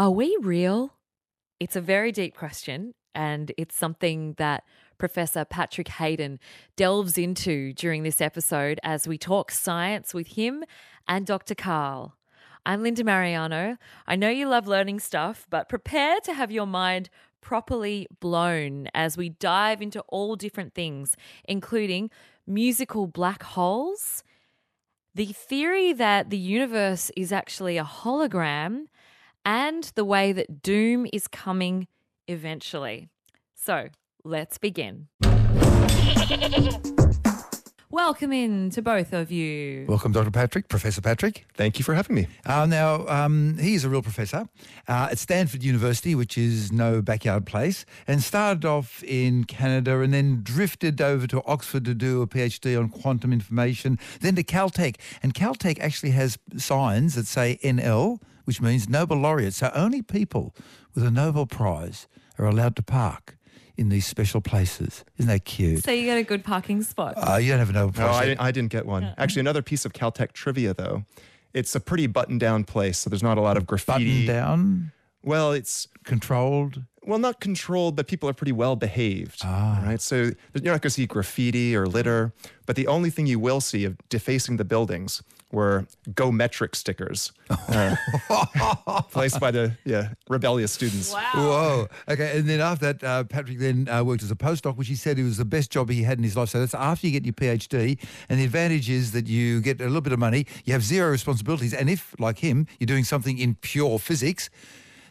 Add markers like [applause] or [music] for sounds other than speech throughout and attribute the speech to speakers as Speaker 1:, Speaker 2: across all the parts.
Speaker 1: Are we real? It's a very deep question, and it's something that Professor Patrick Hayden delves into during this episode as we talk science with him and Dr. Karl. I'm Linda Marigliano. I know you love learning stuff, but prepare to have your mind properly blown as we dive into all different things, including musical black holes, the theory that the universe is actually a hologram, and the way that doom is coming eventually. So let's begin. [laughs] Welcome in to both of you.
Speaker 2: Welcome, Dr. Patrick, Professor Patrick.
Speaker 3: Thank you for having me.
Speaker 2: Uh, now, um, he is a real professor uh, at Stanford University, which is no backyard place, and started off in Canada and then drifted over to Oxford to do a PhD on quantum information, then to Caltech. And Caltech actually has signs that say NL, which means Nobel laureates are only people with a Nobel Prize are allowed to park in these special places. Isn't that cute?
Speaker 1: So you got a good parking spot.
Speaker 2: Uh, you don't have a Nobel Prize.
Speaker 3: No, I didn't, I didn't get one. Actually, another piece of Caltech trivia, though. It's a pretty buttoned-down place, so there's not a lot of
Speaker 2: Buttoned
Speaker 3: graffiti.
Speaker 2: down,
Speaker 3: Well, it's
Speaker 2: controlled.
Speaker 3: well not controlled, but people are pretty well behaved.
Speaker 2: Ah.
Speaker 3: Right, so you're not going to see graffiti or litter. But the only thing you will see of defacing the buildings were "Go Metric" stickers uh, [laughs] placed by the yeah rebellious students. Wow.
Speaker 2: Whoa. Okay. And then after that, uh, Patrick then uh, worked as a postdoc, which he said it was the best job he had in his life. So that's after you get your PhD. And the advantage is that you get a little bit of money, you have zero responsibilities. And if, like him, you're doing something in pure physics,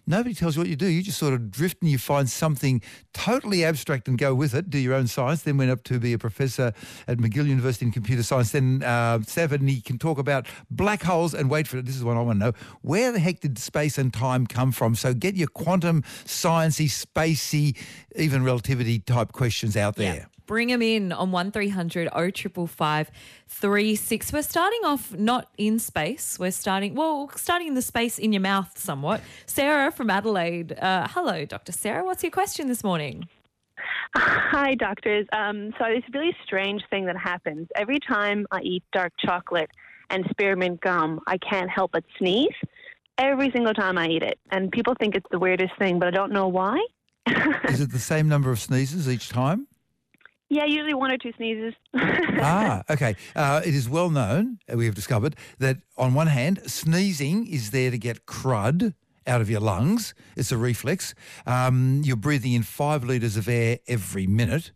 Speaker 2: nobody tells you what you do. You just sort of drift and you find something totally abstract and go with it, do your own science. Then went up to be a professor at McGill University in computer science. Then uh, Stanford, and he can talk about black holes. And wait for it, this is what I want to know. Where the heck did space and time come from? So get your quantum, sciencey, spacey, even relativity type questions out there.
Speaker 1: Yeah. Bring them in on 1300 0555 36. We're starting off not in space. We're starting, well, starting in the space in your mouth somewhat. Sarah from Adelaide. Uh, hello, Dr. Sarah. What's your question this morning?
Speaker 4: Hi, doctors. Um, so this really strange thing that happens every time I eat dark chocolate and spearmint gum, I can't help but sneeze. Every single time I eat it, and people think it's the weirdest thing, but I don't know why. [laughs]
Speaker 2: Is it the same number of sneezes each time?
Speaker 4: Yeah, usually one or two sneezes. [laughs]
Speaker 2: ah, okay. Uh, it is well known, uh, we have discovered, that on one hand, sneezing is there to get crud out of your lungs. It's a reflex. Um, you're breathing in five litres of air every minute.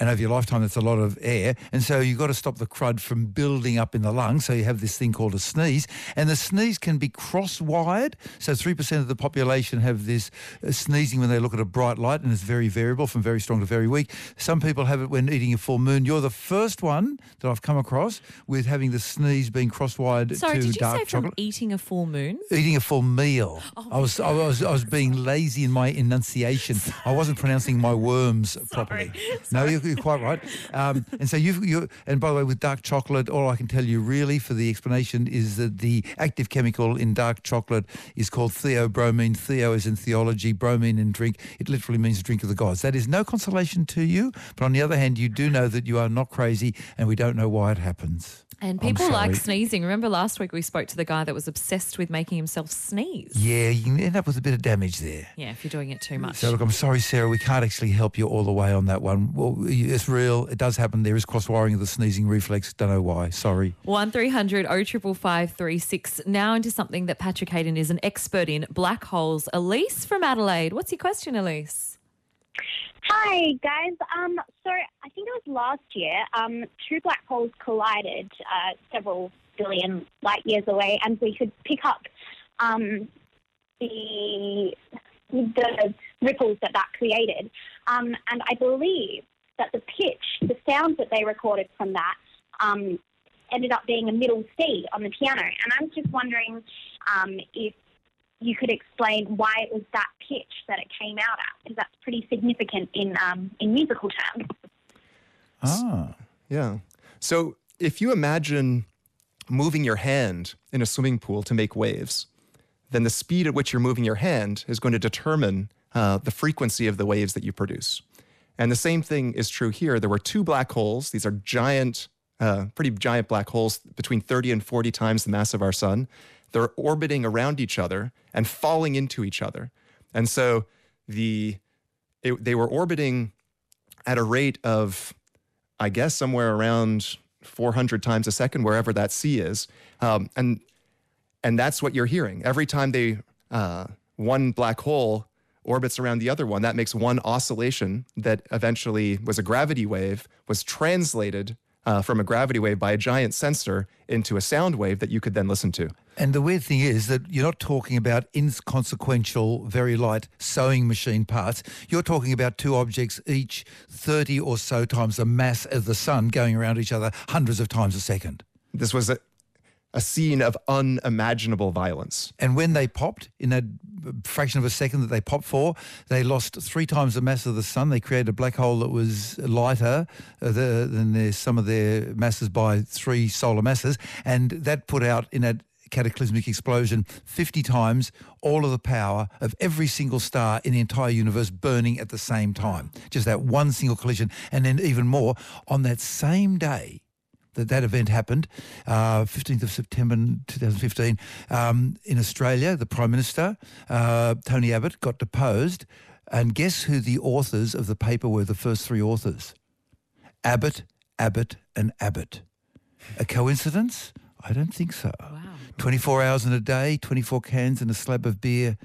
Speaker 2: And over your lifetime, that's a lot of air. And so you've got to stop the crud from building up in the lungs. So you have this thing called a sneeze. And the sneeze can be cross-wired. So 3% of the population have this uh, sneezing when they look at a bright light, and it's very variable from very strong to very weak. Some people have it when eating a full moon. You're the first one that I've come across with having the sneeze being cross-wired
Speaker 1: Sorry,
Speaker 2: to
Speaker 1: did you
Speaker 2: dark
Speaker 1: say from
Speaker 2: chocolate.
Speaker 1: eating a full moon?
Speaker 2: Eating a full meal.
Speaker 1: Oh
Speaker 2: I was I was I was being lazy in my enunciation. I wasn't pronouncing my worms [laughs] properly. No, you're, you're quite right. Um, and so you you and by the way, with dark chocolate, all I can tell you really for the explanation is that the active chemical in dark chocolate is called theobromine. Theo is in theology, bromine in drink. It literally means drink of the gods. That is no consolation to you, but on the other hand, you do know that you are not crazy, and we don't know why it happens.
Speaker 1: And people like sneezing. Remember last week we spoke to the guy that was obsessed with making himself sneeze?
Speaker 2: Yeah, you end up with a bit of damage there.
Speaker 1: Yeah, if you're doing it too much.
Speaker 2: So look, I'm sorry, Sarah, we can't actually help you all the way on that one. Well, it's real. It does happen. There is cross-wiring of the sneezing reflex. Don't know why. Sorry.
Speaker 1: 1300 055536. Now into something that Patrick Hayden is an expert in black holes. Elise from Adelaide. What's your question, Elise?
Speaker 5: Hi guys. Um, so I think it was last year. Um, two black holes collided uh, several billion light years away, and we could pick up um, the the ripples that that created. Um, and I believe that the pitch, the sounds that they recorded from that, um, ended up being a middle C on the piano. And I was just wondering um, if you could explain why it was that pitch that it came out at, because that's pretty significant in um, in musical terms.
Speaker 2: Ah.
Speaker 3: Yeah. So if you imagine moving your hand in a swimming pool to make waves, then the speed at which you're moving your hand is going to determine uh, the frequency of the waves that you produce. And the same thing is true here. There were two black holes. These are giant, uh, pretty giant black holes, between 30 and 40 times the mass of our sun. they're orbiting around each other and falling into each other. And so the it, they were orbiting at a rate of, I guess, somewhere around 400 times a second, wherever that c is, um, and and that's what you're hearing every time they uh, one black hole orbits around the other one. That makes one oscillation that eventually was a gravity wave, was translated uh, from a gravity wave by a giant sensor into a sound wave that you could then listen to.
Speaker 2: And the weird thing is that you're not talking about inconsequential, very light sewing machine parts. You're talking about two objects, each 30 or so times the mass of the sun, going around each other hundreds of times a second.
Speaker 3: This was a, a scene of unimaginable violence.
Speaker 2: And when they popped, in that fraction of a second that they popped for, they lost three times the mass of the sun. They created a black hole that was lighter uh, than some of their masses by three solar masses. And that put out in a cataclysmic explosion 50 times all of the power of every single star in the entire universe burning at the same time. Just that one single collision. And then even more, on that same day, that that event happened, uh, 15th of September 2015, um, in Australia, the Prime Minister, uh, Tony Abbott, got deposed. And guess who the authors of the paper were, the first three authors? Abbott, Abbott and Abbott. A coincidence? I don't think so.
Speaker 1: Wow.
Speaker 2: 24 hours in a day, 24 cans and a slab of beer.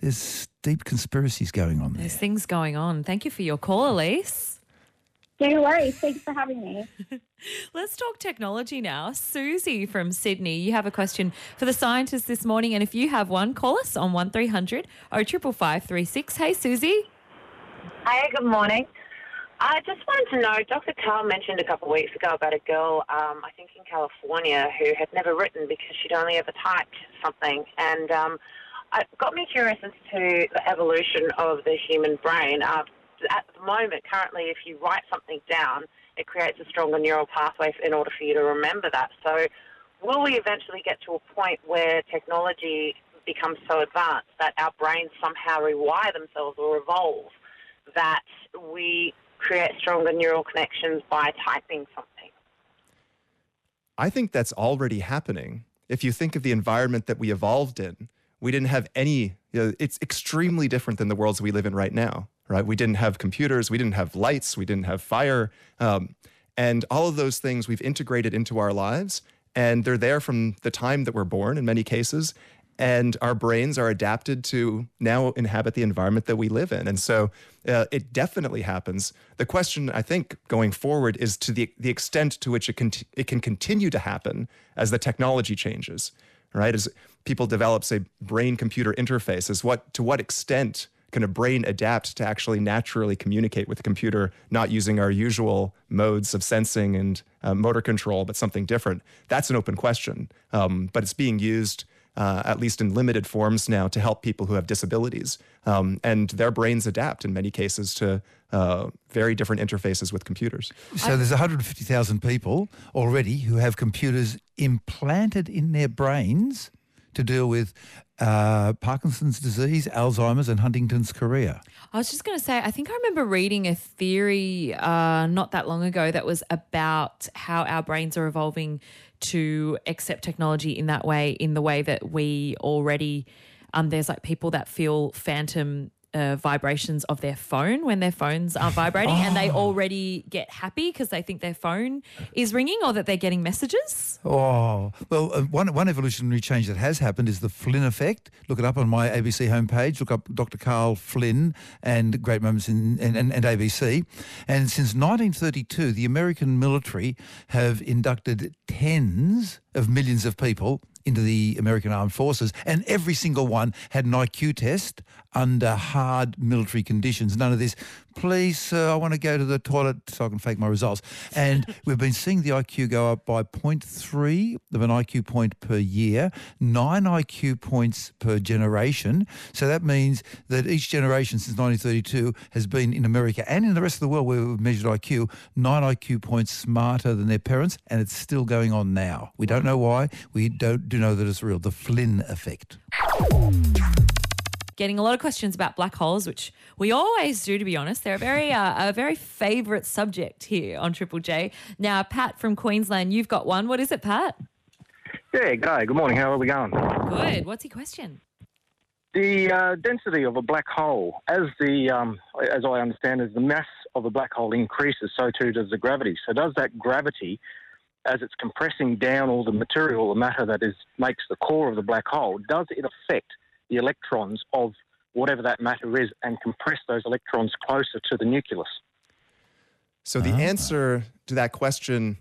Speaker 2: There's deep conspiracies going on there.
Speaker 1: There's things going on. Thank you for your call, Elise.
Speaker 5: No worries. Thanks for having me. [laughs]
Speaker 1: Let's talk technology now. Susie from Sydney, you have a question for the scientists this morning. And if you have one, call us on 1300 055536. Hey, Susie.
Speaker 6: Hi, good morning. I just wanted to know, Dr. Karl mentioned a couple of weeks ago about a girl, um, I think in California, who had never written because she'd only ever typed something. And um, it got me curious as to the evolution of the human brain. Uh, at the moment, currently, if you write something down, it creates a stronger neural pathway in order for you to remember that. So, will we eventually get to a point where technology becomes so advanced that our brains somehow rewire themselves or evolve that we create stronger neural connections by typing something?
Speaker 3: I think that's already happening. If you think of the environment that we evolved in, we didn't have any, you know, it's extremely different than the worlds we live in right now, right? We didn't have computers, we didn't have lights, we didn't have fire. Um, and all of those things we've integrated into our lives, and they're there from the time that we're born in many cases and our brains are adapted to now inhabit the environment that we live in. And so uh, it definitely happens. The question, I think, going forward is to the, the extent to which it can, it can continue to happen as the technology changes, right? As people develop, say, brain computer interfaces, what, to what extent can a brain adapt to actually naturally communicate with a computer, not using our usual modes of sensing and uh, motor control, but something different? That's an open question. Um, but it's being used uh, at least in limited forms now, to help people who have disabilities. Um, and their brains adapt in many cases to uh, very different interfaces with computers.
Speaker 2: So there's 150,000 people already who have computers implanted in their brains to deal with uh, Parkinson's disease, Alzheimer's, and Huntington's chorea.
Speaker 1: I was just going to say, I think I remember reading a theory uh, not that long ago that was about how our brains are evolving to accept technology in that way, in the way that we already. Um, there's like people that feel phantom uh, vibrations of their phone when their phones are vibrating, oh. and they oh. already get happy because they think their phone is ringing or that they're getting messages.
Speaker 2: Oh, well, uh, one, one evolutionary change that has happened is the Flynn effect. Look it up on my ABC homepage. Look up Dr. Karl Flynn and Great Moments in and, and, and ABC. And since 1932, the American military have inducted tens of millions of people into the American Armed Forces, and every single one had an IQ test under hard military conditions. None of this, please, sir, I want to go to the toilet so I can fake my results. And [laughs] we've been seeing the IQ go up by 0.3 of an IQ point per year, nine IQ points per generation. So that means that each generation since 1932 has been in America and in the rest of the world where we've measured IQ, nine IQ points smarter than their parents, and it's still going on now. We don't know why. We don't do know that it's real. The Flynn effect
Speaker 1: getting a lot of questions about black holes, which we always do, to be honest. They're a very, uh, a very favourite subject here on Triple J. Now, Pat from Queensland, you've got one. What is it, Pat?
Speaker 7: Yeah, Guy, good morning. How are we going?
Speaker 1: Good. What's your question?
Speaker 7: The uh, density of a black hole, as the um, as I understand, as the mass of a black hole increases, so too does the gravity. So does that gravity, as it's compressing down all the material, the matter that is makes the core of the black hole, does it affect the electrons of whatever that matter is and compress those electrons closer to the nucleus?
Speaker 3: So the answer to that question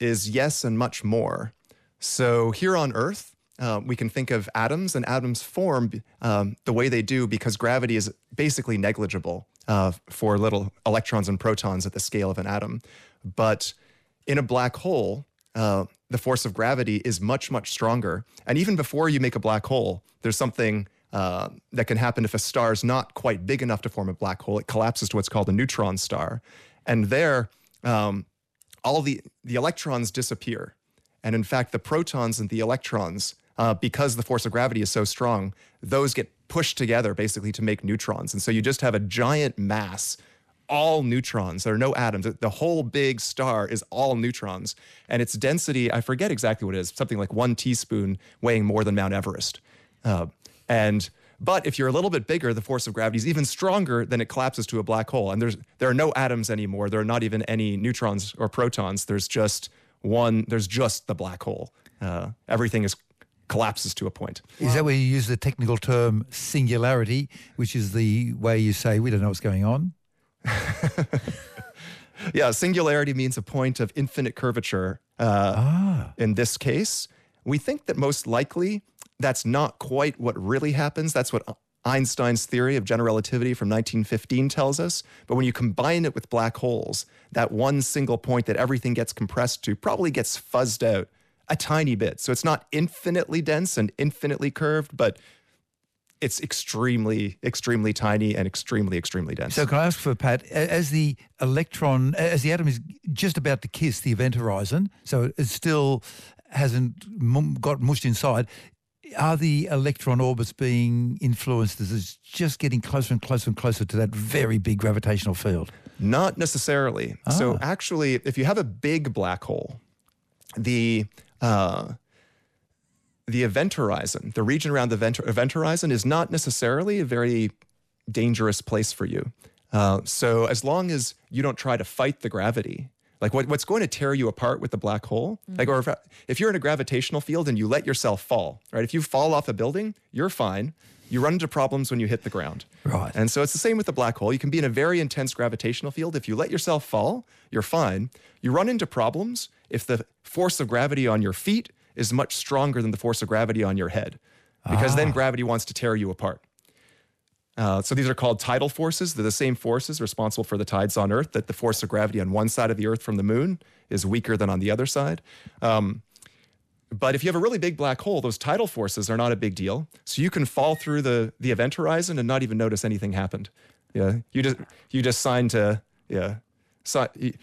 Speaker 3: is yes, and much more. So here on Earth, uh, we can think of atoms, and atoms form um, the way they do because gravity is basically negligible uh, for little electrons and protons at the scale of an atom. But in a black hole, uh, the force of gravity is much, much stronger. And even before you make a black hole, there's something uh, that can happen if a star is not quite big enough to form a black hole. It collapses to what's called a neutron star. And there, um, all the, the electrons disappear. And in fact, the protons and the electrons, uh, because the force of gravity is so strong, those get pushed together basically to make neutrons. And so you just have a giant mass, all neutrons. There are no atoms. The whole big star is all neutrons. And its density, I forget exactly what it is, something like one teaspoon weighing more than Mount Everest. Uh, and but if you're a little bit bigger, the force of gravity is even stronger than it collapses to a black hole. And there's there are no atoms anymore. There are not even any neutrons or protons. There's just one. There's just the black hole. Uh, everything is collapses to a point.
Speaker 2: Is that where you use the technical term singularity, which is the way you say we don't know what's going on? [laughs]
Speaker 3: Yeah, singularity means a point of infinite curvature. Uh,
Speaker 2: Ah.
Speaker 3: In this case, we think that most likely that's not quite what really happens. That's what Einstein's theory of general relativity from 1915 tells us. But when you combine it with black holes, that one single point that everything gets compressed to probably gets fuzzed out a tiny bit. So it's not infinitely dense and infinitely curved, but it's extremely, extremely tiny and extremely, extremely dense.
Speaker 2: So can I ask for Pat, as the electron, as the atom is just about to kiss the event horizon, so it still hasn't got mushed inside, are the electron orbits being influenced as it's just getting closer and closer and closer to that very big gravitational field?
Speaker 3: Not necessarily. So
Speaker 2: Ah.
Speaker 3: actually, if you have a big black hole, the uh, the event horizon, the region around the event, event horizon, is not necessarily a very dangerous place for you. Uh, so as long as you don't try to fight the gravity, like what, what's going to tear you apart with the black hole, like or if, if you're in a gravitational field and you let yourself fall, right? If you fall off a building, you're fine. You run into problems when you hit the ground.
Speaker 2: Right.
Speaker 3: And so it's the same with the black hole. You can be in a very intense gravitational field. If you let yourself fall, you're fine. You run into problems if the force of gravity on your feet is much stronger than the force of gravity on your head, because then gravity wants to tear you apart. Uh, so these are called tidal forces. They're the same forces responsible for the tides on Earth. That the force of gravity on one side of the Earth from the Moon is weaker than on the other side. Um, but if you have a really big black hole, those tidal forces are not a big deal. So you can fall through the the event horizon and not even notice anything happened. Yeah, you just you just sign to yeah, si-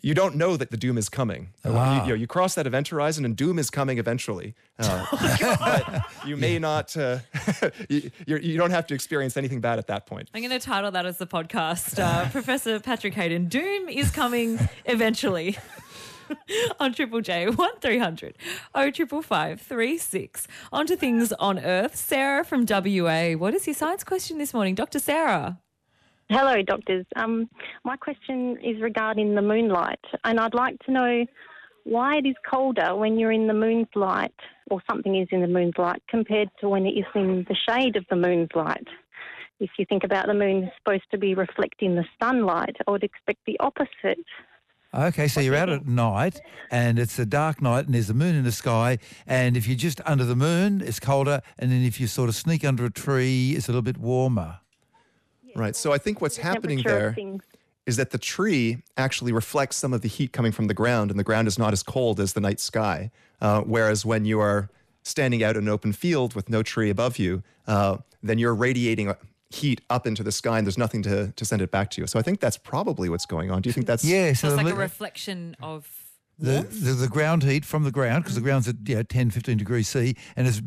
Speaker 3: you, you don't know that the doom is coming. Uh,
Speaker 2: Ah.
Speaker 3: You, you, know, you cross that event horizon and doom is coming eventually. Uh, [laughs] but you may not. Uh, [laughs] you, you don't have to experience anything bad at that point.
Speaker 1: I'm going to title that as the podcast. Uh, [laughs] Professor Patrick Hayden, Doom is coming eventually. on Triple J, 1300 0555 36. On to things on Earth. Sarah from WA. What is your science question this morning? Dr. Sarah.
Speaker 8: Hello, doctors. Um, my question is regarding the moonlight, and I'd like to know why it is colder when you're in the moon's light, or something is in the moon's light, compared to when it is in the shade of the moon's light. If you think about the moon supposed to be reflecting the sunlight, I would expect the opposite.
Speaker 2: Okay, so you're out at night and it's a dark night and there's a moon in the sky. And if you're just under the moon, it's colder. And then if you sort of sneak under a tree, it's a little bit warmer.
Speaker 3: Right. So I think what's happening
Speaker 8: Temperature of
Speaker 3: there
Speaker 8: things.
Speaker 3: is that the tree actually reflects some of the heat coming from the ground, and the ground is not as cold as the night sky. Uh, whereas when you are standing out in an open field with no tree above you, uh, then you're radiating uh, heat up into the sky, and there's nothing to, to send it back to you. So I think that's probably what's going on. Do you think that's [laughs]
Speaker 2: Yeah,
Speaker 1: So
Speaker 2: so
Speaker 1: it's like a reflection of
Speaker 2: the, the, the ground heat from the ground, because the ground's at you know, 10, 15 degrees C, and it's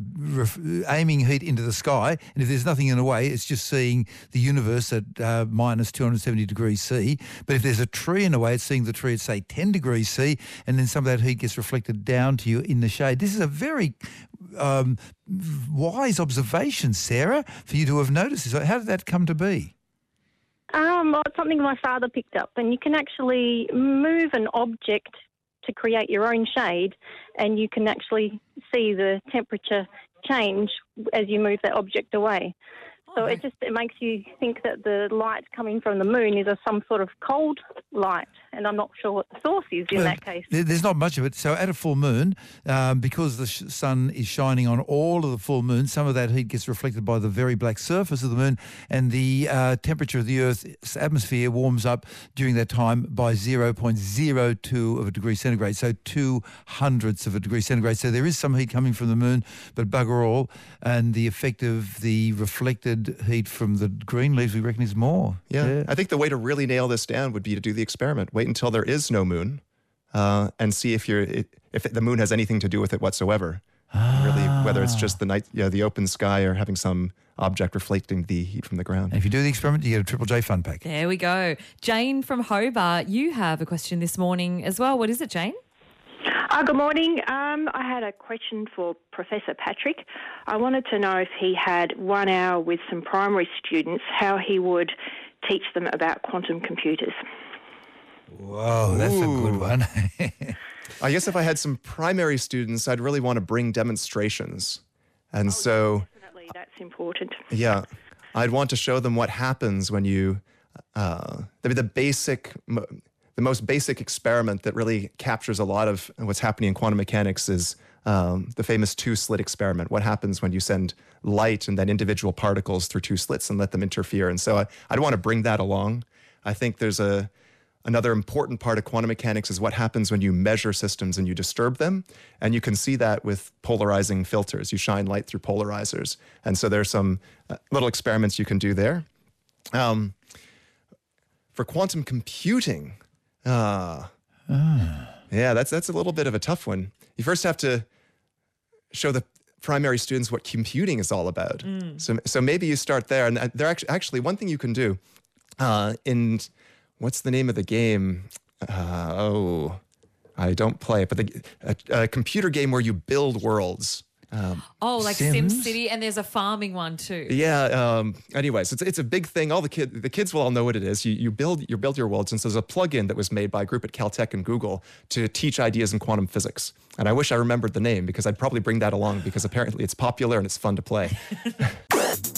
Speaker 2: aiming heat into the sky. And if there's nothing in the way, it's just seeing the universe at uh, minus 270 degrees C. But if there's a tree in the way, it's seeing the tree at, say, 10 degrees C, and then some of that heat gets reflected down to you in the shade. This is a very um, wise observation, Sarah, for you to have noticed this. How did that come to be?
Speaker 8: Um, well, it's something my father picked up, and you can actually move an object to create your own shade, and you can actually see the temperature change as you move that object away. So it just it makes you think that the light coming from the moon is a some sort of cold light, and I'm not sure what the source is in
Speaker 2: Well,
Speaker 8: that case.
Speaker 2: There's not much of it. So at a full moon, um, because the sh- sun is shining on all of the full moon, some of that heat gets reflected by the very black surface of the moon, and the uh, temperature of the Earth's atmosphere warms up during that time by 0.02 of a degree centigrade, so two hundredths of a degree centigrade. So there is some heat coming from the moon, but bugger all, and the effect of the reflected heat from the green leaves, we reckon, is more.
Speaker 3: Yeah. I think the way to really nail this down would be to do the experiment. Wait until there is no moon, uh, and see if you're if the moon has anything to do with it whatsoever. Really, whether it's just the night, you know, the open sky, or having some object reflecting the heat from the ground.
Speaker 2: And if you do the experiment, you get a Triple J fun pack.
Speaker 1: There we go. Jane from Hobart, you have a question this morning as well. What is it, Jane?
Speaker 9: Uh, good morning. Um, I had a question for Professor Patrick. I wanted to know if he had one hour with some primary students, how he would teach them about quantum computers.
Speaker 2: Whoa, that's a good one. [laughs]
Speaker 3: I guess if I had some primary students, I'd really want to bring demonstrations, and so.
Speaker 9: Definitely, that's important. [laughs]
Speaker 3: Yeah, I'd want to show them what happens when you, uh, the, the basic, the most basic experiment that really captures a lot of what's happening in quantum mechanics is um, the famous two-slit experiment. What happens when you send light and then individual particles through two slits and let them interfere? And so I, I'd want to bring that along. I think there's a Another important part of quantum mechanics is what happens when you measure systems and you disturb them. And you can see that with polarizing filters. You shine light through polarizers. And so there's some uh, little experiments you can do there. Um, for quantum computing, uh, yeah, that's, that's a little bit of a tough one. You first have to show the primary students what computing is all about. So, so maybe you start there. And uh, there actually, actually one thing you can do uh, in what's the name of the game? Uh, oh, I don't play it, but the, a, a computer game where you build worlds. Um,
Speaker 1: Oh, like
Speaker 2: Sims?
Speaker 1: SimCity, and there's a farming one too.
Speaker 3: yeah. Um, anyways, it's it's a big thing. All the kid the kids will all know what it is. You you build you build your worlds, and so there's a plugin that was made by a group at Caltech and Google to teach ideas in quantum physics. And I wish I remembered the name because I'd probably bring that along because apparently it's popular and it's fun to play. [laughs] [laughs]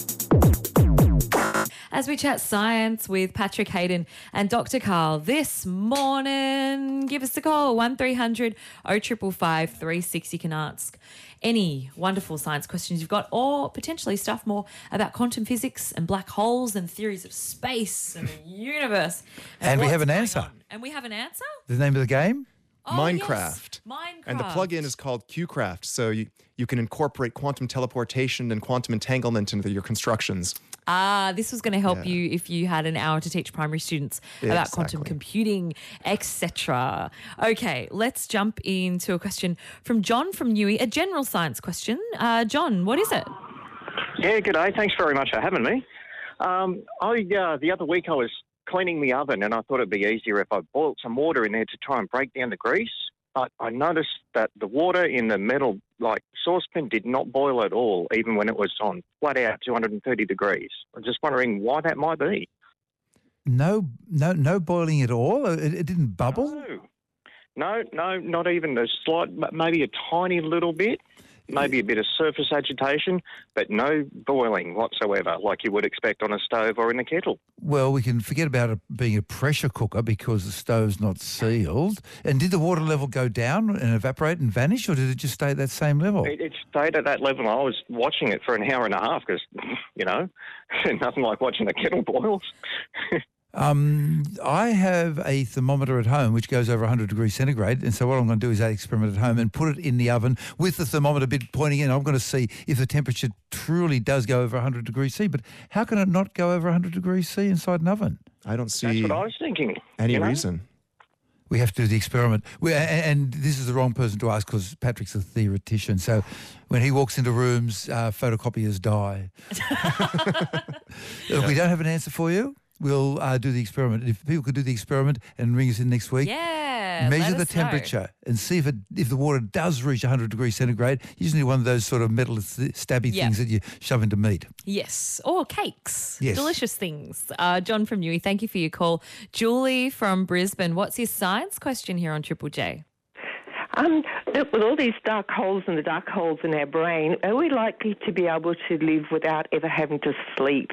Speaker 1: As we chat science with Patrick Hayden and Dr. Karl this morning, give us a call 1300 0555 36. You can ask any wonderful science questions you've got, or potentially stuff more about quantum physics and black holes and theories of space and the universe.
Speaker 2: And we have an answer.
Speaker 1: on. And we have an answer?
Speaker 2: the name of the game?
Speaker 1: Oh,
Speaker 3: Minecraft.
Speaker 1: Yes. Minecraft.
Speaker 3: And the plugin is called QCraft. So you, you can incorporate quantum teleportation and quantum entanglement into your constructions.
Speaker 1: Ah, this was going to help you if you had an hour to teach primary students about quantum computing, etc. Okay, let's jump into a question from John from Newey, a general science question. Uh, John, what is it?
Speaker 10: Yeah, good day. Thanks very much for having me. Um, I uh, the other week I was cleaning the oven and I thought it'd be easier if I boiled some water in there to try and break down the grease. But I noticed that the water in the metal like saucepan did not boil at all, even when it was on flat out 230 degrees. I'm just wondering why that might be.
Speaker 2: No, no, no boiling at all. Uh, it, it didn't bubble.
Speaker 10: No, no, no, not even a slight, maybe a tiny little bit. Maybe a bit of surface agitation, but no boiling whatsoever, like you would expect on a stove or in a kettle.
Speaker 2: Well, we can forget about it being a pressure cooker because the stove's not sealed. And did the water level go down and evaporate and vanish, or did it just stay at that same level?
Speaker 10: It, it stayed at that level. I was watching it for an hour and a half because, [laughs] you know, [laughs] nothing like watching a kettle boil. [laughs]
Speaker 2: Um, I have a thermometer at home which goes over 100 degrees centigrade, and so what I'm going to do is that experiment at home and put it in the oven with the thermometer bit pointing in. I'm going to see if the temperature truly does go over 100 degrees C. But how can it not go over 100 degrees C inside an oven?
Speaker 3: I don't see.
Speaker 10: That's
Speaker 3: see
Speaker 10: what I was thinking.
Speaker 3: any
Speaker 10: you know?
Speaker 3: reason.
Speaker 2: We have to do the experiment. We, and this is the wrong person to ask because Patrick's a theoretician. So when he walks into rooms, uh, photocopiers die. If [laughs] [laughs] we don't have an answer for you, we'll uh, do the experiment. If people could do the experiment and ring us in next week,
Speaker 1: Yeah.
Speaker 2: measure
Speaker 1: let
Speaker 2: the
Speaker 1: us know.
Speaker 2: temperature and see if it if the water does reach 100 degrees centigrade. Usually one of those sort of metal stabby
Speaker 1: Yeah.
Speaker 2: things that you shove into meat.
Speaker 1: Yes, or cakes.
Speaker 2: Yes.
Speaker 1: Delicious things. Uh, John from Newey, thank you for your call. Julie from Brisbane, what's your science question here on Triple J?
Speaker 11: Um, th- with all these dark holes and the dark holes in our brain, are we likely to be able to live without ever having to sleep?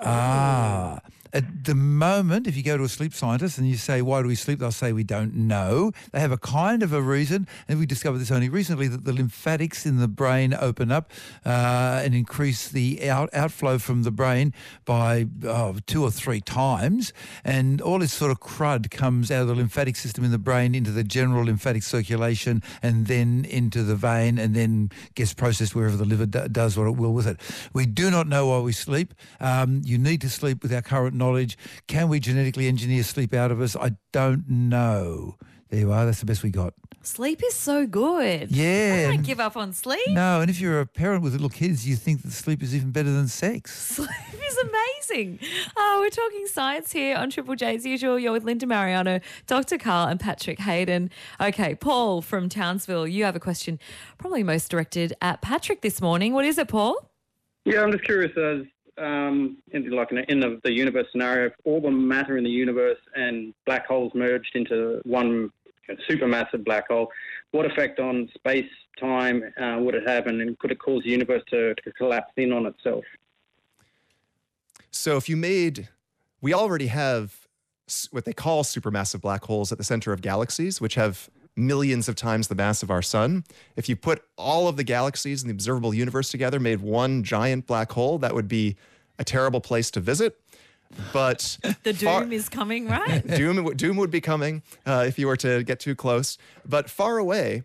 Speaker 2: Ah. At the moment, if you go to a sleep scientist and you say, why do we sleep? They'll say, we don't know. They have a kind of a reason. And we discovered this only recently that the lymphatics in the brain open up uh, and increase the out, outflow from the brain by oh, two or three times. And all this sort of crud comes out of the lymphatic system in the brain into the general lymphatic circulation and then into the vein and then gets processed wherever the liver do- does what it will with it. We do not know why we sleep. Um, you need to sleep with our current knowledge. Can we genetically engineer sleep out of us? I don't know. There you are. That's the best we got.
Speaker 1: Sleep is so good.
Speaker 2: Yeah.
Speaker 1: I don't
Speaker 2: and-
Speaker 1: give up on sleep.
Speaker 2: No, and if you're a parent with little kids, you think that sleep is even better than sex.
Speaker 1: Sleep is amazing. Oh, we're talking science here on Triple J as usual. You're with Linda Marigliano, Dr. Karl, and Patrick Hayden. Okay, Paul from Townsville, you have a question probably most directed at Patrick this morning. What is it, Paul?
Speaker 12: Yeah, I'm just curious as um, in like in, in the, the universe scenario, if all the matter in the universe and black holes merged into one supermassive black hole, what effect on space time uh, would it have, and, could it cause the universe to, to collapse in on itself?
Speaker 3: So if you made, we already have what they call supermassive black holes at the center of galaxies, which have millions of times the mass of our sun. If you put all of the galaxies in the observable universe together, made one giant black hole, that would be a terrible place to visit. But [laughs]
Speaker 1: The
Speaker 3: far-
Speaker 1: doom is coming, right? [laughs]
Speaker 3: doom, doom would be coming uh, if you were to get too close. But far away,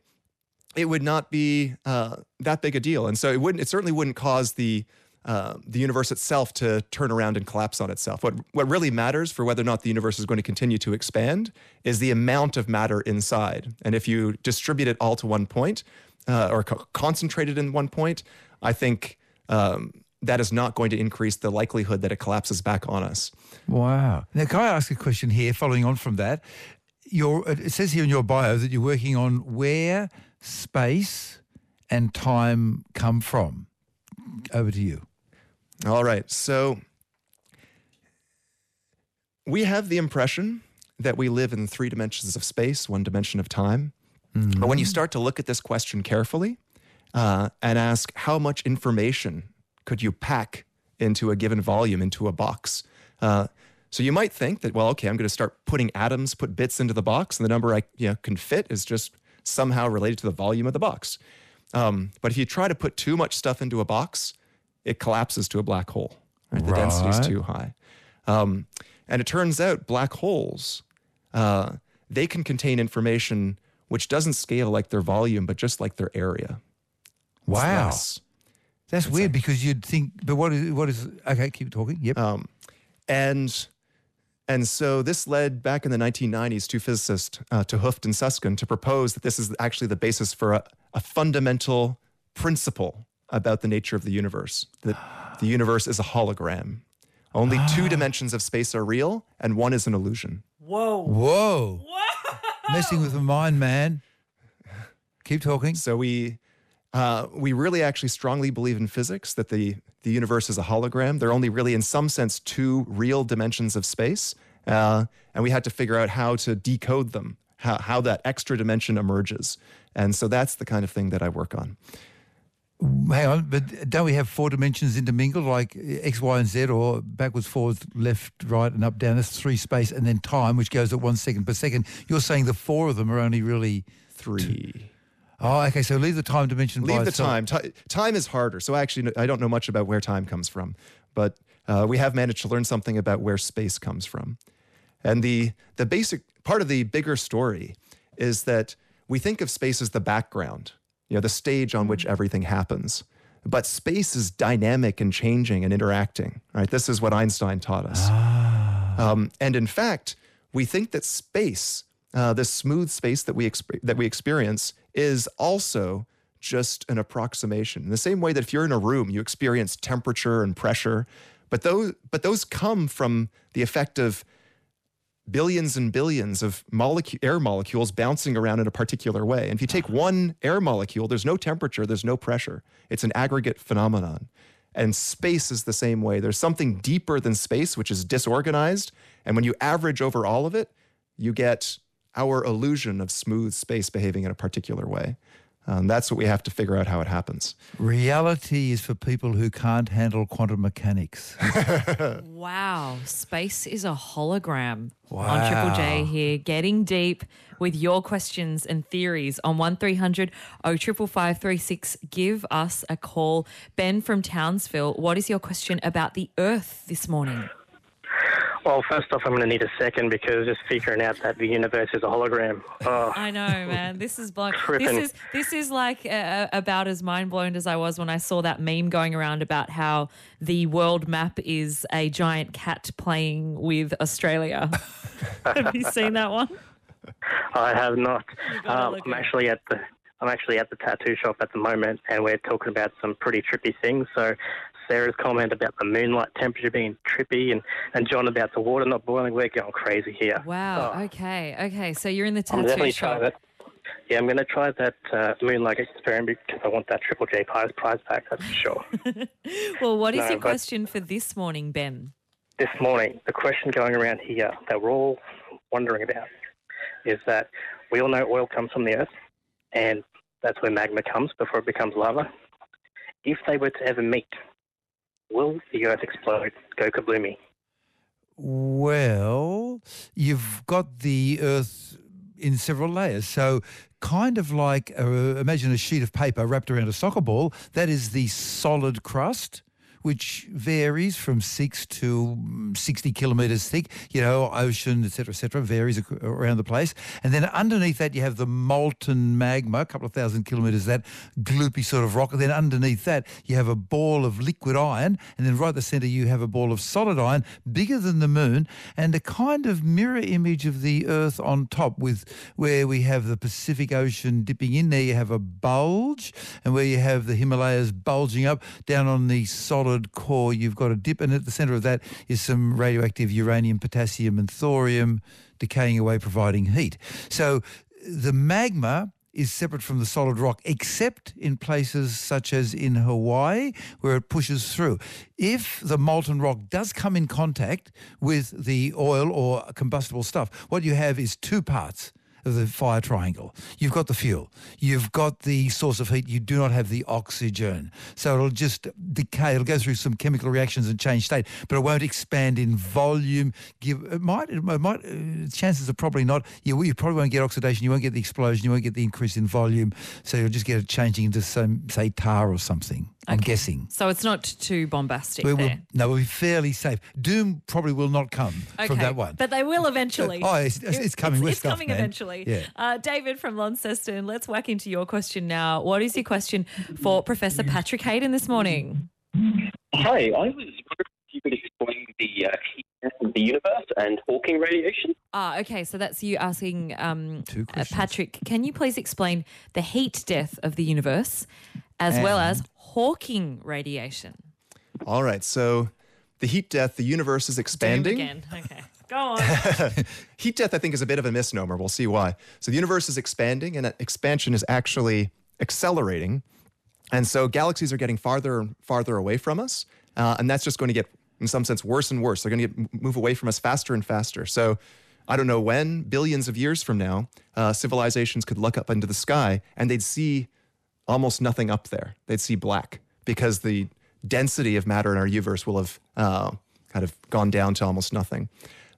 Speaker 3: it would not be uh, that big a deal, and so it wouldn't. It certainly wouldn't cause the uh, the universe itself to turn around and collapse on itself. What what really matters for whether or not the universe is going to continue to expand is the amount of matter inside. And if you distribute it all to one point uh, or co- concentrate it in one point, I think. Um, that is not going to increase the likelihood that it collapses back on us.
Speaker 2: Wow. Now, can I ask a question here, following on from that? Your, it says here in your bio that you're working on where space and time come from. Over to you.
Speaker 3: All right. So we have the impression that we live in three dimensions of space, one dimension of time. But when you start to look at this question carefully uh, and ask how much information could you pack into a given volume, into a box? Uh, so you might think that, well, okay, I'm going to start putting atoms, put bits into the box, and the number I you know, can fit is just somehow related to the volume of the box. Um, but if you try to put too much stuff into a box, it collapses to a black hole. Right? The density is too high. Um, and it turns out black holes, uh, they can contain information which doesn't scale like their volume, but just like their area. It's
Speaker 2: Wow. That's weird because you'd think, but what is, what is, okay, keep talking. Yep.
Speaker 3: Um, and and so this led back in the 1990s to physicists, uh, 't Hooft and Susskind, to propose that this is actually the basis for a, a fundamental principle about the nature of the universe, that the universe is a hologram. Only two dimensions of space are real, and one is an illusion.
Speaker 1: Whoa.
Speaker 2: Whoa. Whoa. Messing with the mind, man. Keep talking.
Speaker 3: So we uh, we really actually strongly believe in physics that the the universe is a hologram. There are only really, in some sense, two real dimensions of space, uh, and we had to figure out how to decode them, how how that extra dimension emerges, and so that's the kind of thing that I work on.
Speaker 2: Hang on, but don't we have four dimensions intermingled like X, Y, and Z, or backwards, forwards, left, right, and up, down? That's three space, and then time, which goes at one second per second. You're saying the four of them are only really
Speaker 3: Three.
Speaker 2: Oh, okay. So leave the time dimension. by
Speaker 3: Leave the
Speaker 2: itself.
Speaker 3: time. Ti- time is harder. So actually, I don't know much about where time comes from, but uh, we have managed to learn something about where space comes from. And the the basic part of the bigger story is that we think of space as the background, you know, the stage on which everything happens. But space is dynamic and changing and interacting. Right. This is what Einstein taught us. Um, and in fact, we think that space, uh, this smooth space that we exp- that we experience, is also just an approximation. In the same way that if you're in a room, you experience temperature and pressure, but those but those come from the effect of billions and billions of molecule, air molecules bouncing around in a particular way. And if you take ah. one air molecule, there's no temperature, there's no pressure. It's an aggregate phenomenon. And space is the same way. There's something deeper than space, which is disorganized. And when you average over all of it, you get our illusion of smooth space behaving in a particular way. Um, that's what we have to figure out how it happens.
Speaker 2: Reality is for people who can't handle quantum mechanics. [laughs]
Speaker 1: Wow, space is a hologram.
Speaker 2: wow.
Speaker 1: On Triple J here, getting deep with your questions and theories on 1300 055536. Give us a call. Ben from Townsville, what is your question about the Earth this morning?
Speaker 13: Well, first off, I'm going to need a second because just figuring out that the universe is a hologram. Oh,
Speaker 1: I know, man. This is blown. This is this is like uh, about as mind blown as I was when I saw that meme going around about how the world map is a giant cat playing with Australia. [laughs] Have you seen that one?
Speaker 13: I have not. Um, I'm actually at the I'm actually at the tattoo shop at the moment, and we're talking about some pretty trippy things. So. Sarah's comment about the moonlight temperature being trippy and, and John about the water not boiling. We're going crazy here.
Speaker 1: Wow. Okay. Okay. So you're in the
Speaker 13: I'm
Speaker 1: tattoo shop.
Speaker 13: Yeah, I'm going to try that uh, moonlight experiment because I want that Triple J prize, prize back, that's for sure. [laughs]
Speaker 1: Well, what is
Speaker 13: No,
Speaker 1: your question for this morning, Ben?
Speaker 13: this morning, the question going around here that we're all wondering about is that we all know oil comes from the earth, and that's where magma comes before it becomes lava. If they were to ever meet, will the earth explode, go kabloomy?
Speaker 2: Well, you've got the Earth in several layers. So, kind of like uh, imagine a sheet of paper wrapped around a soccer ball. That is the solid crust. Which varies from six to mm, 60 kilometres thick, you know, ocean, etc., etc., varies around the place. And then underneath that, you have the molten magma, a couple of thousand kilometres, that gloopy sort of rock. And then underneath that, you have a ball of liquid iron. And then right at the centre, you have a ball of solid iron, bigger than the moon, and a kind of mirror image of the Earth on top, with where we have the Pacific Ocean dipping in there, you have a bulge, and where you have the Himalayas bulging up down on the solid core, you've got a dip, and at the centre of that is some radioactive uranium, potassium, and thorium decaying away, providing heat. So the magma is separate from the solid rock, except in places such as in Hawaii, where it pushes through. If the molten rock does come in contact with the oil or combustible stuff, what you have is two parts the fire triangle. You've got the fuel, you've got the source of heat, you do not have the oxygen. So it'll just decay, it'll go through some chemical reactions and change state, but it won't expand in volume. Give It might, it might uh, chances are probably not, you, you probably won't get oxidation, you won't get the explosion, you won't get the increase in volume, so you'll just get it changing into some, say, tar or something. I'm guessing.
Speaker 1: So it's not too bombastic
Speaker 2: We will,
Speaker 1: there.
Speaker 2: no, we'll be fairly safe. Doom probably will not come from that one.
Speaker 1: But they will eventually.
Speaker 2: Oh, it's- it's- it's coming
Speaker 1: It's, it's
Speaker 2: stuff,
Speaker 1: coming
Speaker 2: man.
Speaker 1: eventually.
Speaker 2: Yeah.
Speaker 1: Uh, David from Launceston, let's whack into your question now. What is your question for Professor Patrick Hayden this morning?
Speaker 14: Hi, I was wondering if you could explain the uh, heat of the universe and Hawking radiation.
Speaker 1: Ah, okay. So that's you asking um,
Speaker 2: Two
Speaker 1: uh, Patrick. Can you please explain the heat death of the universe, as well as Hawking radiation?
Speaker 3: All right, so the heat death, the universe is
Speaker 1: Doom
Speaker 3: expanding.
Speaker 1: again. Okay, go on. [laughs]
Speaker 3: heat death, I think, is a bit of a misnomer. We'll see why. So the universe is expanding, and that expansion is actually accelerating. And so galaxies are getting farther and farther away from us. Uh, and that's just going to get, in some sense, worse and worse. They're going to get, move away from us faster and faster. So I don't know when, billions of years from now, uh, civilizations could look up into the sky and they'd see almost nothing up there. They'd see black because the density of matter in our universe will have uh, kind of gone down to almost nothing.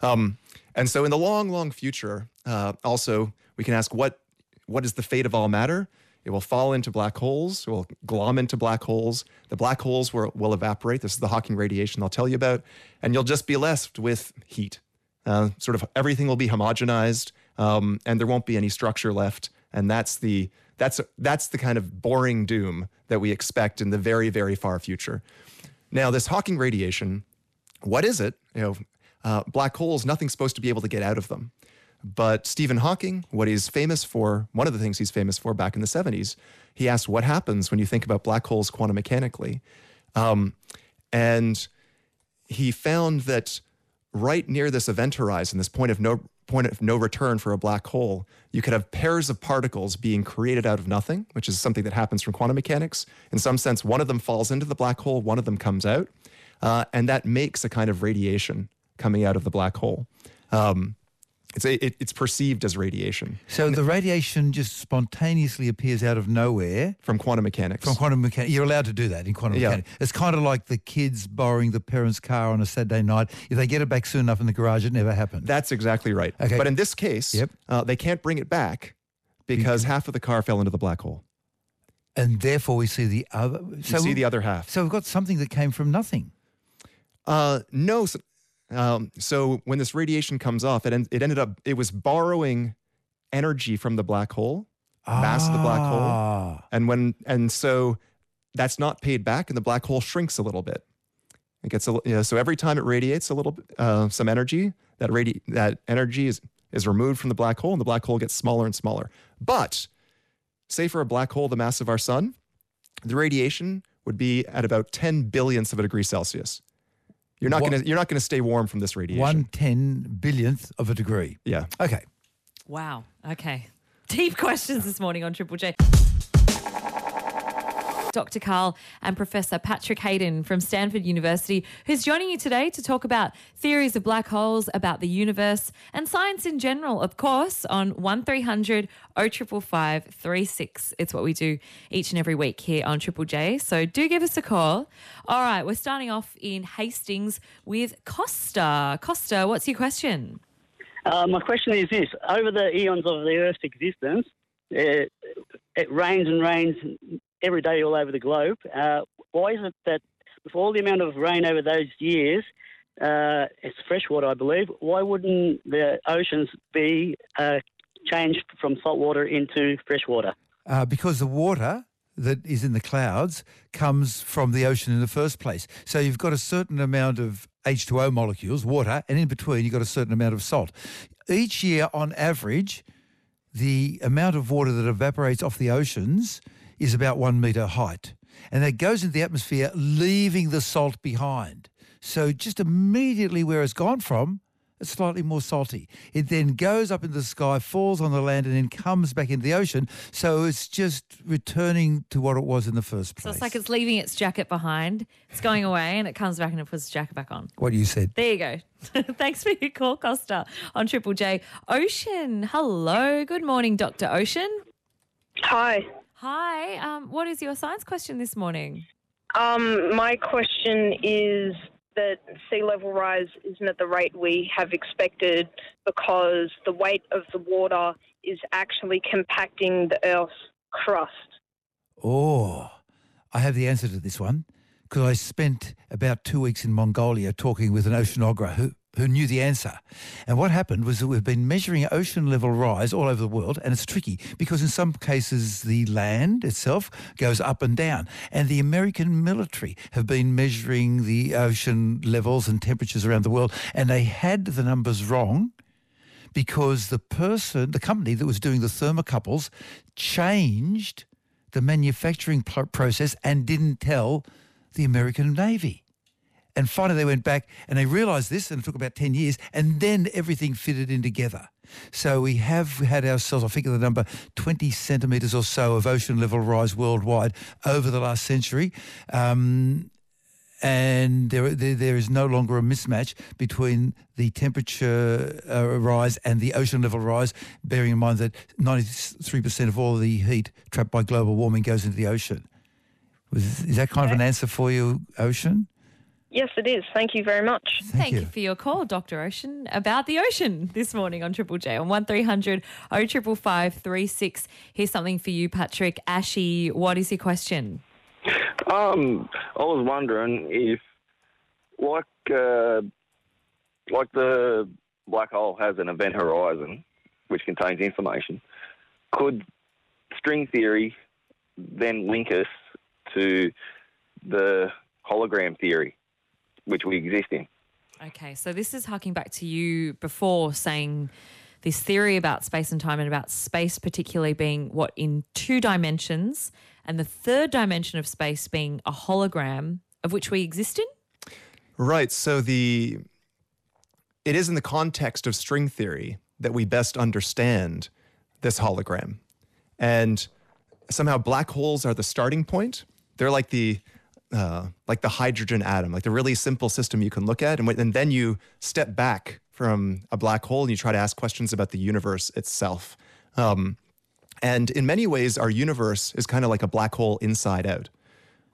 Speaker 3: Um, and so, in the long, long future, uh, also we can ask what what is the fate of all matter? It will fall into black holes. It will glom into black holes. The black holes will, will evaporate. This is the Hawking radiation I'll tell you about, and you'll just be left with heat. Uh, sort of everything will be homogenized, um, and there won't be any structure left. And that's the that's that's the kind of boring doom that we expect in the very very far future. Now, this Hawking radiation, what is it? You know, uh, black holes, nothing's supposed to be able to get out of them. But Stephen Hawking, what he's famous for, one of the things he's famous for back in the 70s, he asked what happens when you think about black holes quantum mechanically. Um, and he found that right near this event horizon, this point of no point of no return for a black hole, you could have pairs of particles being created out of nothing, which is something that happens from quantum mechanics. In some sense, one of them falls into the black hole, one of them comes out, uh, and that makes a kind of radiation coming out of the black hole. Um, it's, a, it, it's perceived as radiation.
Speaker 2: So the radiation just spontaneously appears out of nowhere
Speaker 3: from quantum mechanics.
Speaker 2: From quantum mechanics, you're allowed to do that in quantum
Speaker 3: Yeah.
Speaker 2: mechanics. It's kind of like the kids borrowing the parents' car on a Saturday night. If they get it back soon enough in the garage, it never happened.
Speaker 3: That's exactly right.
Speaker 2: Okay.
Speaker 3: But in this case, uh, they can't bring it back because half of the car fell into the black hole.
Speaker 2: and therefore we see the other.
Speaker 3: You see the other half.
Speaker 2: So we've got something that came from nothing.
Speaker 3: Uh, no. So, um, so when this radiation comes off, it, en- it ended up, it was borrowing energy from the black hole, mass of the black hole.
Speaker 2: Ah.
Speaker 3: And when, and so that's not paid back and the black hole shrinks a little bit. It gets a, you know, so every time it radiates a little bit, uh, some energy, that radi- that energy is, is removed from the black hole and the black hole gets smaller and smaller. But say for a black hole the mass of our sun, the radiation would be at about 10 billionths of a degree Celsius. You're not going to you're not going to stay warm from this radiation.
Speaker 2: One ten billionth of a degree.
Speaker 3: Yeah.
Speaker 2: Okay.
Speaker 1: Wow. Okay. Deep questions this morning on Triple J. Dr. Karl and Professor Patrick Hayden from Stanford University, who's joining you today to talk about theories of black holes, about the universe, and science in general, of course, on 1300 0555 36. It's what we do each and every week here on Triple J. So do give us a call. All right, we're starting off in Hastings with Costa. Costa, what's your question?
Speaker 15: Uh, my question is this: Over the eons of the Earth's existence, it, it rains and rains every day all over the globe. Uh, why is it that, with all the amount of rain over those years, uh, it's freshwater, I believe. Why wouldn't the oceans be uh, changed from saltwater into freshwater?
Speaker 2: Uh, because the water that is in the clouds comes from the ocean in the first place. So you've got a certain amount of H2O molecules, water, and in between you've got a certain amount of salt. Each year, on average, the amount of water that evaporates off the oceans is about one metre height. And that goes into the atmosphere, leaving the salt behind. So just immediately where it's gone from, it's slightly more salty. It then goes up into the sky, falls on the land, and then comes back into the ocean. So it's just returning to what it was in the first place.
Speaker 1: So
Speaker 2: place.
Speaker 1: it's like it's leaving its jacket behind, it's going away, and it comes back and it puts its jacket back on.
Speaker 2: what you said.
Speaker 1: There you go. [laughs] Thanks for your call, Costa, on Triple J. Ocean, hello. Good morning, Dr. Ocean.
Speaker 16: Hi.
Speaker 1: Hi. Um, what is your science question this morning?
Speaker 16: Um, my question is that sea level rise isn't at the rate we have expected because the weight of the water is actually compacting the Earth's crust.
Speaker 2: Oh, I have the answer to this one because I spent about two weeks in Mongolia talking with an oceanographer who, who knew the answer. And what happened was that we've been measuring ocean level rise all over the world, and it's tricky because in some cases the land itself goes up and down. And the American military have been measuring the ocean levels and temperatures around the world, and they had the numbers wrong because the person, the company that was doing the thermocouples, changed the manufacturing process and didn't tell the American Navy. And finally, they went back and they realized this, and it took about 10 years, and then everything fitted in together. So we have had ourselves, I figure the number, 20 centimetres or so of ocean level rise worldwide over the last century. Um, and there, there, there is no longer a mismatch between the temperature uh, rise and the ocean level rise, bearing in mind that 93% of all the heat trapped by global warming goes into the ocean. Was, is that kind of an answer for you, Ocean?
Speaker 16: Yes, it is. Thank you very much.
Speaker 1: Thank, you. for your call, Dr. Ocean, about the ocean this morning on Triple J on 1300 0555 36. Here's something for you, Patrick. Ashy, what is your question?
Speaker 17: Um, I was wondering if, like, uh, like the black hole has an event horizon which contains information, could string theory then link us to the hologram theory which we exist in?
Speaker 1: Okay, so this is harking back to you before saying this theory about space and time and about space particularly being what in two dimensions and the third dimension of space being a hologram of which we exist in?
Speaker 3: Right. So the it is in the context of string theory that we best understand this hologram. And somehow black holes are the starting point. They're like the uh, like the hydrogen atom, like the really simple system you can look at, and, and then you step back from a black hole and you try to ask questions about the universe itself. Um, and in many ways, our universe is kind of like a black hole inside out.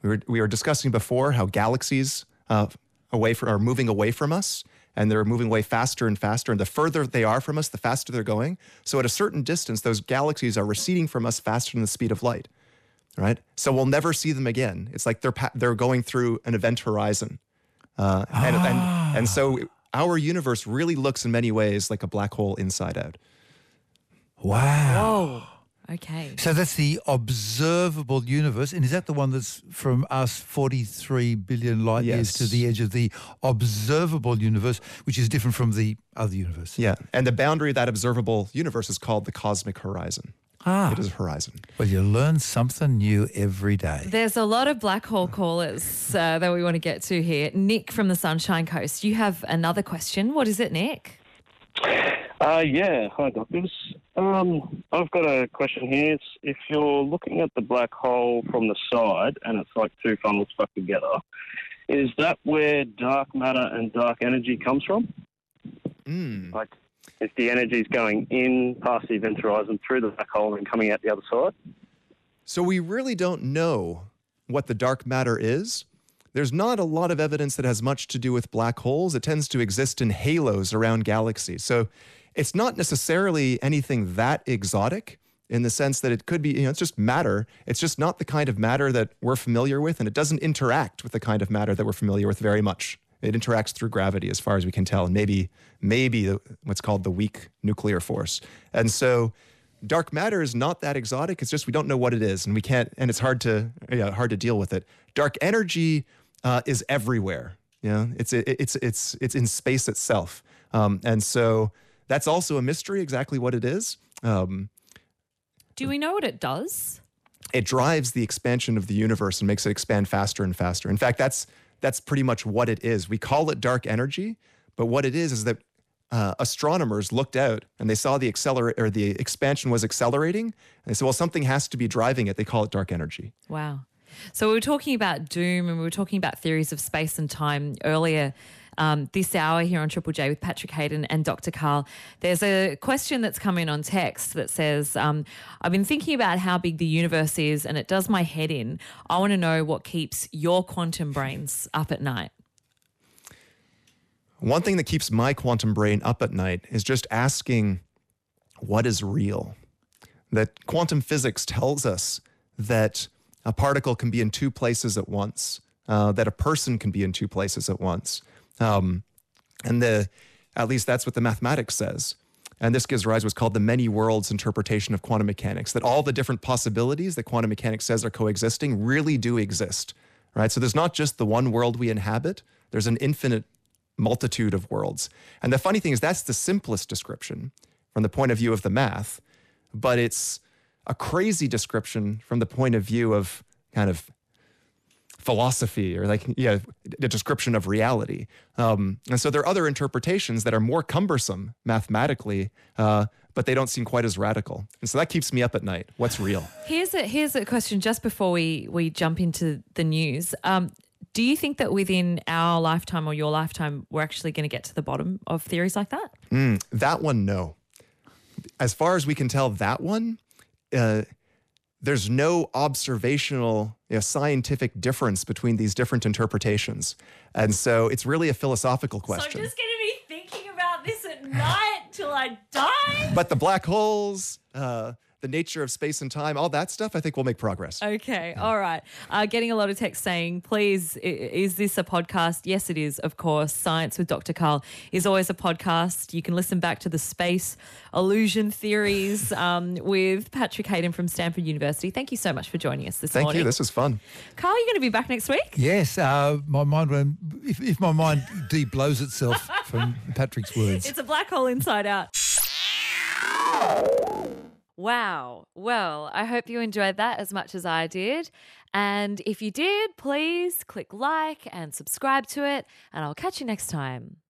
Speaker 3: We were, we were discussing before how galaxies uh, away from, are moving away from us, and they're moving away faster and faster. And the further they are from us, the faster they're going. So at a certain distance, those galaxies are receding from us faster than the speed of light. Right. So we'll never see them again. It's like they're pa- they're going through an event horizon, uh, and, and and so our universe really looks in many ways like a black hole inside out.
Speaker 2: Wow.
Speaker 1: Whoa. Okay.
Speaker 2: So that's the observable universe. And is that the one that's from us 43 billion light years to the edge of the observable universe, which is different from the other universe?
Speaker 3: Yeah, and the boundary of that observable universe is called the cosmic horizon.
Speaker 2: Ah.
Speaker 3: It is horizon.
Speaker 2: Well, you learn something new every day.
Speaker 1: There's a lot of black hole callers uh, that we want to get to here. Nick from the Sunshine Coast, you have another question. What is it, Nick?
Speaker 18: Uh, yeah, hi doctors. Um, I've got a question here. It's if you're looking at the black hole from the side and it's like two funnels stuck together, is that where dark matter and dark energy comes from?
Speaker 3: Mm.
Speaker 18: Like, if the energy is going in past the event horizon through the black hole and coming out the other side?
Speaker 3: So we really don't know what the dark matter is. There's not a lot of evidence that has much to do with black holes. It tends to exist in halos around galaxies. So it's not necessarily anything that exotic in the sense that it could be, you know, it's just matter. It's just not the kind of matter that we're familiar with, and it doesn't interact with the kind of matter that we're familiar with very much. It interacts through gravity, as far as we can tell, and maybe maybe what's called the weak nuclear force. And so, dark matter is not that exotic. It's just we don't know what it is, and we can't, and it's hard to yeah, hard to deal with it. Dark energy uh, is everywhere. You know, it's it, it's it's it's in space itself, um, and so that's also a mystery. Exactly what it is. Um,
Speaker 1: Do we know what it does?
Speaker 3: it drives the expansion of the universe and makes it expand faster and faster. In fact, that's that's pretty much what it is. We call it dark energy, but what it is is that uh, astronomers looked out and they saw the accelerate or the expansion was accelerating, and they said, "Well, something has to be driving it." They call it dark energy.
Speaker 1: Wow. So we were talking about doom and we were talking about theories of space and time earlier um, this hour here on Triple J with Patrick Hayden and Dr. Karl. There's a question that's come in on text that says, um, I've been thinking about how big the universe is and it does my head in. I want to know what keeps your quantum brains up at night.
Speaker 3: One thing that keeps my quantum brain up at night is just asking, what is real? That quantum physics tells us that a particle can be in two places at once, uh, that a person can be in two places at once. Um, and the, at least that's what the mathematics says. And this gives rise to what's called the many worlds interpretation of quantum mechanics, that all the different possibilities that quantum mechanics says are coexisting really do exist, right? So there's not just the one world we inhabit, there's an infinite multitude of worlds. And the funny thing is, that's the simplest description from the point of view of the math, but it's a crazy description from the point of view of kind of philosophy or like yeah the description of reality um, and so there are other interpretations that are more cumbersome mathematically uh, but they don't seem quite as radical and so that keeps me up at night what's real
Speaker 1: Here's a here's a question just before we we jump into the news. Um, do you think that within our lifetime or your lifetime, we're actually going to get to the bottom of theories like that?
Speaker 3: Mm, that one, no. As far as we can tell, that one, uh, there's no observational, you know, scientific difference between these different interpretations. And so it's really a philosophical question.
Speaker 1: So I'm just going to be thinking about this at night till I die.
Speaker 3: but the black holes, uh, the nature of space and time, all that stuff, I think we'll make progress.
Speaker 1: Okay, all right. Uh, getting a lot of text saying, please, is this a podcast? Yes, it is, of course. Science with Dr. Karl is always a podcast. You can listen back to the space illusion theories [laughs] um, with Patrick Hayden from Stanford University. Thank you so much for joining us this
Speaker 3: Thank
Speaker 1: morning.
Speaker 3: you. This was fun.
Speaker 1: Karl, you're going to be back next week?
Speaker 2: Yes, uh, my mind went, if, if my mind [laughs] deep blows itself from Patrick's words.
Speaker 1: It's a black hole inside out. [laughs] Wow. Well, I hope you enjoyed that as much as I did. And if you did, please click like and subscribe to it, and I'll catch you next time.